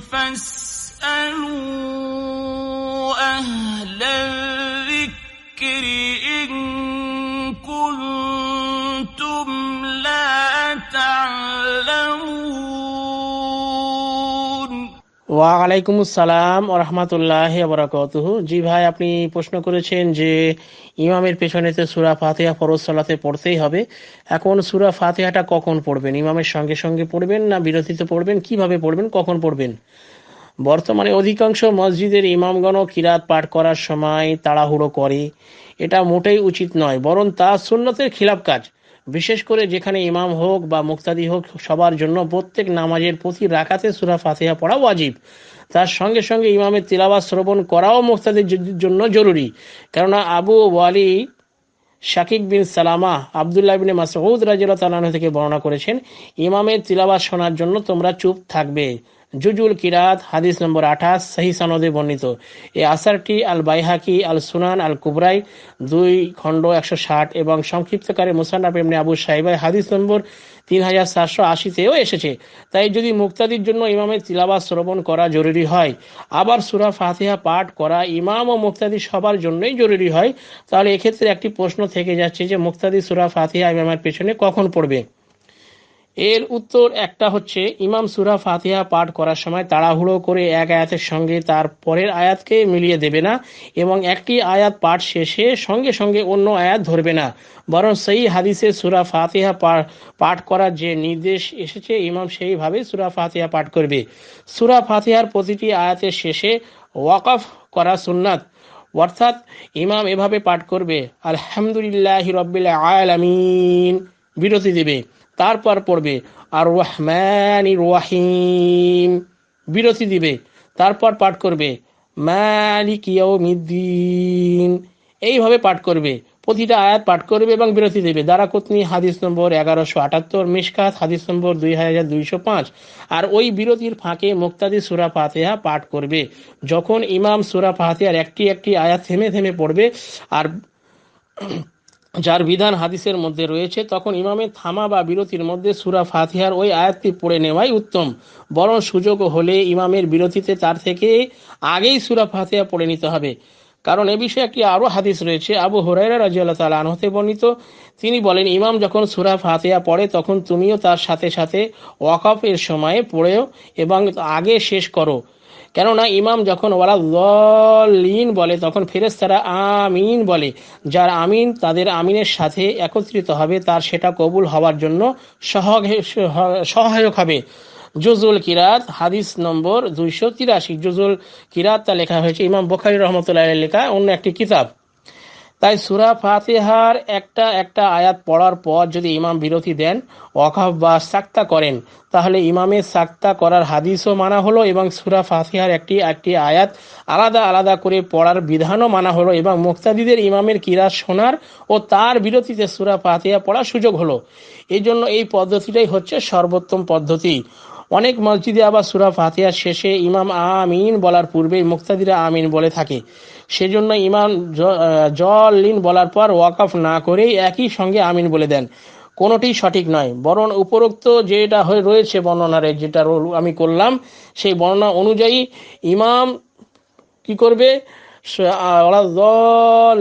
فاسألوا أهل ওয়ালাইকুম আসসালাম রহমতুল্লাহ বরাকাতুহু জি ভাই, আপনি প্রশ্ন করেছেন যে ইমামের পেছনেতে সুরা ফাতিহা ফরজ সালাতে পড়তেই হবে। এখন সুরা ফাতিহাটা কখন পড়বেন? ইমামের সঙ্গে সঙ্গে পড়বেন না বিরতিতে পড়বেন? কীভাবে পড়বেন? কখন পড়বেন? বর্তমানে অধিকাংশ মসজিদের ইমামগণ কিরাত পাঠ করার সময় তাড়াহুড়ো করে। এটা মোটেই উচিত নয়, বরং তা সুন্নতের খিলাফ কাজ। বিশেষ করে যেখানে ইমাম হোক বা মুক্তাদি হোক, সবার জন্য প্রত্যেক নামাজের প্রতি রাকাতে সুরা ফাতিহা পড়া ওয়াজিব। তার সঙ্গে সঙ্গে ইমামের তিলাবাত শ্রবণ করাও মুক্তাদির জন্য জরুরি। কেননা আবু ওয়ালি শাকিক বিন সালামা আবদুল্লাহ বিন মাসউদ রাজিয়াল্লাহু তাআলা থেকে বর্ণনা করেছেন, ইমামের তিলাবাত শোনার জন্য তোমরা চুপ থাকবে। জুজুল কিরাত, হাদিস নম্বর আঠাশ, সাহি সনদে বর্ণিত। এই আসারটি আল বাইহাকি আল সুনান আল কুবরাই দুই খণ্ড একশো ষাট এবং সংক্ষিপ্তকারে মুসান্নাফ এমনি আবু সাহেবাই হাদিস নম্বর তিন হাজার সাতশো আশিতেও এসেছে। তাই যদি মুক্তাদির জন্য ইমামের তিলাবাত শ্রবণ করা জরুরি হয়, আবার সুরা ফাতিহা পাঠ করা ইমাম ও মুক্তাদি সবার জন্যই জরুরি হয়, তাহলে এক্ষেত্রে একটি প্রশ্ন থেকে যাচ্ছে যে মুক্তাদি সুরা ফাতিহা ইমামের পেছনে কখন পড়বে? এর উত্তর একটা হচ্ছে, ইমাম সুরা ফাতিহা পাঠ করার সময় তাড়াহুড়ো করে এক আয়াতের সঙ্গে তার পরের আয়াতকে মিলিয়ে দেবে না এবং একটি আয়াত পাঠ শেষে সঙ্গে সঙ্গে অন্য আয়াত ধরবে না। বরং সেই হাদিসে সুরা ফাতিহা পাঠ করার যে নির্দেশ এসেছে, ইমাম সেইভাবে সুরা ফাতিহা পাঠ করবে। সুরা ফাতিহার প্রতিটি আয়াতের শেষে ওয়াকফ করা সুন্নাত। অর্থাৎ ইমাম এভাবে পাঠ করবে, আলহামদুলিল্লাহ রবিল আলামিন। বিরতি দেবে। তারপর পড়বে আর রহমান রাহিম। বিরতি দিবে, তারপর পাঠ করবে, মালিক এইভাবে পাঠ করবে, প্রতিটা আয়াত পাঠ করবে এবং বিরতি দেবে। দারাকতনি হাদিস নম্বর এগারোশো আটাত্তর মিসকাত হাদিস নম্বর দুই হাজার দুইশো পাঁচ। আর ওই বিরতির ফাঁকে মুক্তাদি সুরা ফাতেহা পাঠ করবে। যখন ইমাম সুরা ফাতেহার একটি একটি আয়াত থেমে থেমে পড়বে, আর যার বিধান হাদিসের মধ্যে রয়েছে, তখন ইমামের থামা বা বিরতির মধ্যে সুরা ফাতিহার ওই আয়াতটি পড়ে নেওয়াই উত্তম। বরং সুযোগ হলে ইমামের বিরতিতে তার থেকে আগেই সুরা ফাতিহা পড়ে নিতে হবে। কারণ এ বিষয়ে একটি আরও হাদিস রয়েছে। আবু হরাইরা রাজিয়াল্লাহ তালা আনহতে বর্ণিত, তিনি বলেন, ইমাম যখন সুরা ফাতিহা পড়ে, তখন তুমিও তার সাথে সাথে ওয়াকফের সময়ে পড়েও এবং আগে শেষ করো। কেননা ইমাম যখন ওরা লিন বলে, তখন ফেরেস্তারা আমিন বলে। যার আমিন তাদের আমিনের সাথে একত্রিত হবে, তার সেটা কবুল হওয়ার জন্য সহায়ক হবে। জুজুল কিরাত, হাদিস নম্বর দুইশো তিরাশি। জুজুল কিরাত তা লেখা হয়েছে ইমাম বখারি রহমতুল্লাহ লেখা, অন্য একটি কিতাব। তাই সুরা ফাতেহার একটা একটা আয়াত পড়ার পর যদি ইমাম বিরতি দেন অকাফ বা সাক্তা করেন, তাহলে ইমামের সাক্তা করার হাদিসও মানা হলো এবং সুরা ফাতিহার একটি একটি আয়াত আলাদা আলাদা করে পড়ার বিধানও মানা হলো এবং মুক্তাদিদের ইমামের কিরাত শোনার ও তার বিরতিতে সুরা ফাতিহা পড়ার সুযোগ হলো। এই জন্য এই পদ্ধতিটাই হচ্ছে সর্বোত্তম পদ্ধতি। অনেক মসজিদে আবার সুরা ফাতিহার শেষে ইমাম আমিন বলার পূর্বেই মুক্তাদিরা আমিন বলে থাকে। সেজন্য ইমাম জল লিন বলার পর ওয়াকফ না করেই একই সঙ্গে আমিন বলে দেন। কোনোটি সঠিক নয়। বরং উপরোক্ত যেটা হয়ে রয়েছে বর্ণনারে যেটা আমি করলাম, সেই বর্ণনা অনুযায়ী ইমাম কি করবে?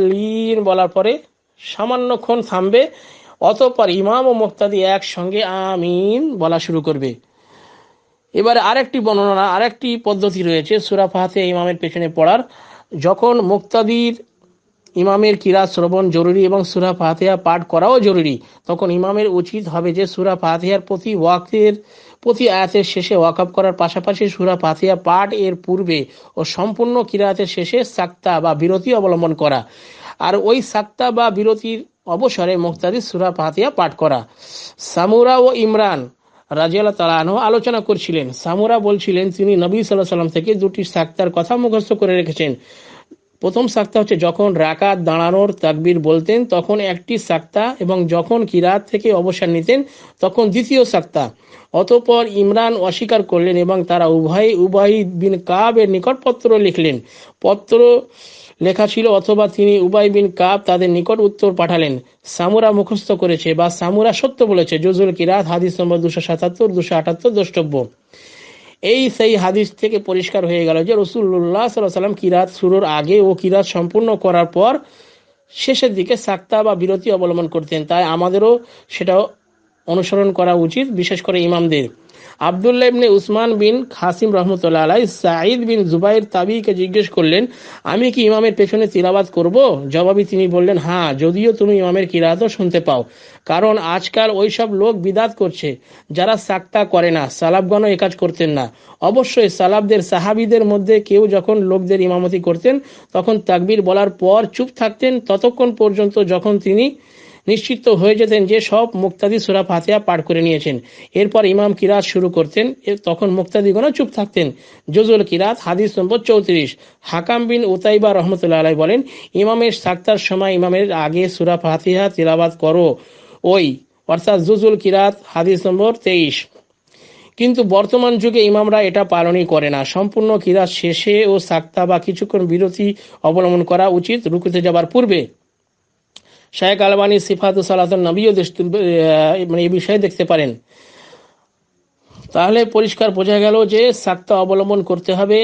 লিন বলার পরে সামান্যক্ষণ থামবে, অতপর ইমাম ও মুক্তাদি একসঙ্গে আমিন বলা শুরু করবে। এবারে আরেকটি বর্ণনা, আরেকটি পদ্ধতি রয়েছে সুরা ফাতে ইমামের পেছনে পড়ার। যখন মুক্তাদির ইমামের কিরা শ্রবণ জরুরি এবং সুরা ফাতেহা পাঠ করাও জরুরি, তখন ইমামের উচিত হবে যে সুরা ফাতেহার প্রতি ওয়াকের প্রতি আয়াতের শেষে ওয়াকআপ করার পাশাপাশি সুরা ফাতিহা পাঠ এর পূর্বে ও সম্পূর্ণ কিরাতের শেষে সাক্তা বা বিরতি অবলম্বন করা। আর ওই সাক্তা বা বিরতির অবসরে মুক্তাদি সুরা ফাতিহা পাঠ করা। সামুরা ও ইমরান রাজিয়াল্লাহ তালাহ আলোচনা করছিলেন। সামুরা বলছিলেন, তিনি নবী সাল্লাহ সাল্লাম থেকে দুটি সাক্তার কথা মুখস্থ করে রেখেছেন। প্রথম সাক্তা হচ্ছে যখন রাকাত দাঁড়ানোর তাকবির বলতেন, তখন একটি সাক্তা এবং যখন কিরাত থেকে অবসর নিতেন, তখন দ্বিতীয় সাক্তা। অতপর ইমরান অস্বীকার করলেন এবং তারা উভয় উভয় বিন কাবের নিকট পত্র লিখলেন। পত্র লেখা ছিল, অথবা তিনি উবাই বিন কাব তাদের নিকট উত্তর পাঠালেন। সামুরা মুখস্থ করেছে বা সামুরা সত্য বলেছে। জজুল কিরাত, হাদিস নম্বর দুশো সাতাত্তর, দুশো আটাত্তর দ্রষ্টব্য। এই সেই হাদিস থেকে পরিষ্কার হয়ে গেল যে রসুল্লাহ সাল্লাহ সাল্লাম কিরাত শুরুর আগে ও কিরাত সম্পূর্ণ করার পর শেষের দিকে সাক্তা বা বিরতি অবলম্বন করতেন। তাই আমাদেরও সেটা অনুসরণ করা উচিত, বিশেষ করে ইমামদের। আবদুল্লাহ ইবনে উসমান বিন খাসিম রহমতুল্লাহ আলাই সাঈদ বিন জুবাইর তাবিকে জিজ্ঞেস করলেন, আমি কি ইমামের পেছনে তিলাবাত করব? জবাবি তিনি বললেন হ্যাঁ যদিও তুমি ইমামের কিরাতও শুনতে পাও, কারণ আজকাল ওইসব লোক বিদাত করছে, যারা সাক্তা করে না, সালাবগণও কাজ করতেন না। অবশ্যই সালাবদের সাহাবিদের মধ্যে কেউ যখন লোকদের ইমামতি করতেন, তখন তাকবির বলার পর চুপ থাকতেন, ততক্ষণ পর্যন্ত যখন তিনি নিশ্চিত হয়ে যেতেন যে সব মুক্তাদি সুরা ফাতিহা পাঠ করে নিয়েছেন। এরপর ইমাম কিরাত শুরু করতেন তখন মুক্তাদিগণও চুপ থাকতেন। জজুল কিরাত, হাদিস নম্বর চৌত্রিশ। হাকাম বিন উতাইবা রহমতুল্লাহ আলাই বলেন, ইমামের সাক্তার সময় ইমামের আগে সুরা ফাতিহা তিলাবাত করো। ওই, অর্থাৎ জুজুল কিরাত, হাদিস নম্বর তেইশ। কিন্তু বর্তমান যুগে ইমামরা এটা পালনই করে না। সম্পূর্ণ কিরাত শেষে ও সাক্তা বা কিছুক্ষণ বিরতি অবলম্বন করা উচিত, রুকুতে যাবার পূর্বে। শাহেক আলবানী সিফাত সালাতুল নবীও মানে এই বিষয়ে দেখতে পারেন। তাহলে পরিষ্কার বোঝা গেল যে সাক্তা অবলম্বন করতে হবে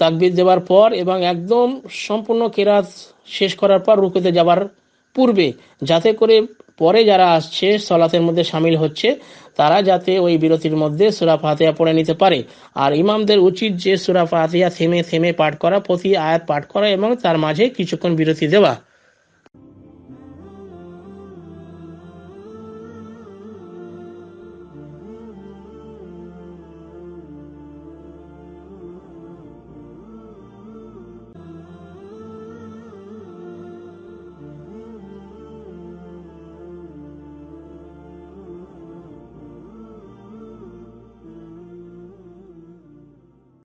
তাকবির দেওয়ার পর এবং একদম সম্পূর্ণ কেরাত শেষ করার পর রুকুতে যাবার পূর্বে, যাতে করে পরে যারা আসছে, সলাতের মধ্যে সামিল হচ্ছে, তারা যাতে ওই বিরতির মধ্যে সুরা ফাতিহা পড়ে নিতে পারে। আর ইমামদের উচিত যে সুরা ফাতিহা থেমে থেমে পাঠ করা, প্রতি আয়াত পাঠ করা এবং তার মাঝে কিছুক্ষণ বিরতি দেওয়া।